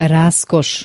Raskoš.